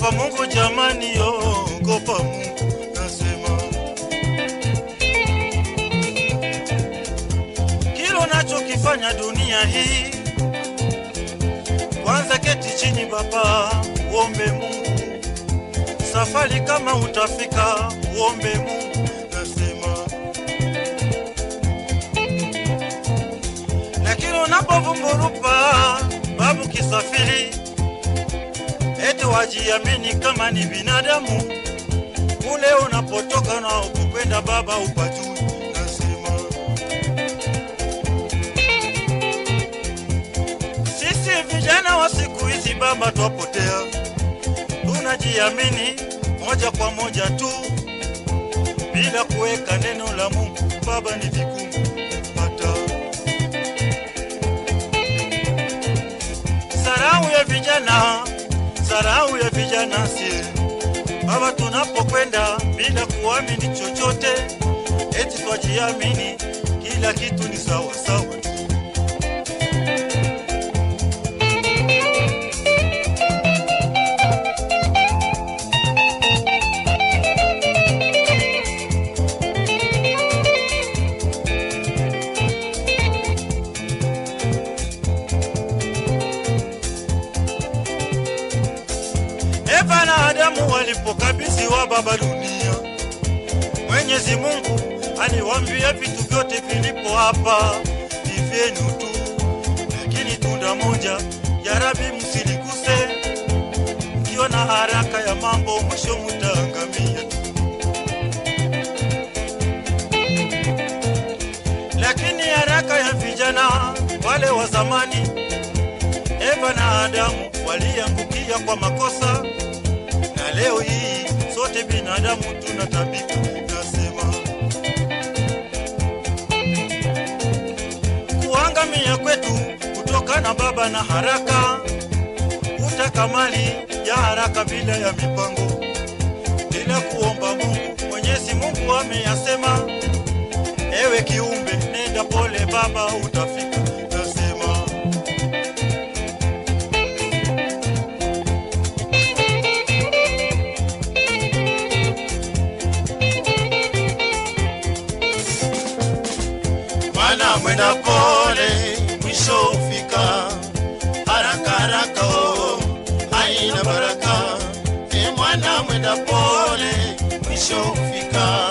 ogopa Mungu jamani, ogopa Mungu nasema. Kila unachokifanya dunia hii, kwanza keti chini baba, uombe Mungu. Safari kama utafika, uombe Mungu nasema. lakini unapovumburupa babu kisafiri, wajiamini kama ni binadamu, kule unapotoka na ukukwenda baba upajui. Nasema sisi vijana wa siku hizi baba twapotea, tunajiamini moja kwa moja tu bila kuweka neno la Mungu. Baba ni vigumu kupata Sarau ya vijana, sarau ya vijana si baba, tunapokwenda bila kuamini chochote, eti twajiamini kila kitu ni sawa Adamu walipokabidhiwa baba dunia, Mwenyezi Mungu aliwaambia vitu vyote vilipo hapa vyenu tu, lakini tunda moja ya Rabi msiliguse, mkiwa na haraka ya mambo mwisho mutaangamia. Lakini haraka ya vijana wale wa zamani Eva na Adamu waliangukia kwa makosa, leo hii sote binadamu tuna tabika Nasema kuangamia kwetu kutokana baba na haraka, utaka mali ya haraka bila ya mipango, bila kuomba Mungu. Mwenyezi Mungu ameyasema, ewe kiumbe, nenda pole baba, utafika. Mwenda pole, mwisho hufika. Haraka haraka, oh, haina baraka. E mwana mwenda pole, mwisho hufika.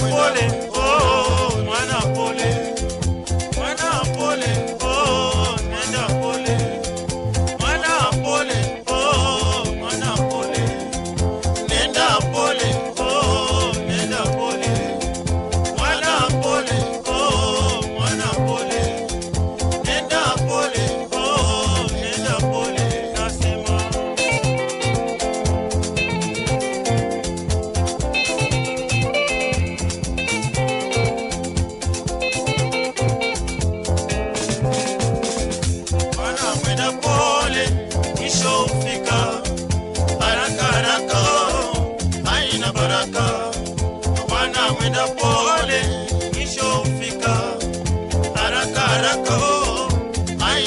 pole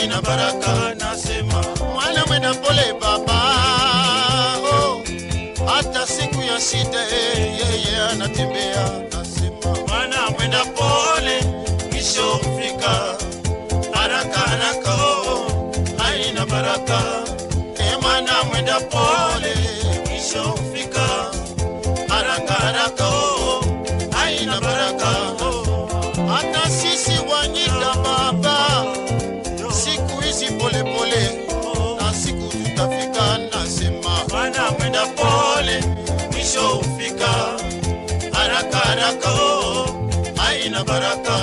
na baraka, nasema mwana mwenda pole baba, oh, hata siku ya shida yeye hey, anatembea, nasema mwana mwenda pole, mwisho mfika haraka haraka, oh, amani baraka, e mwana mwenda pole, mwisho mfika mwisho hufika. Haraka haraka, oh, haina baraka.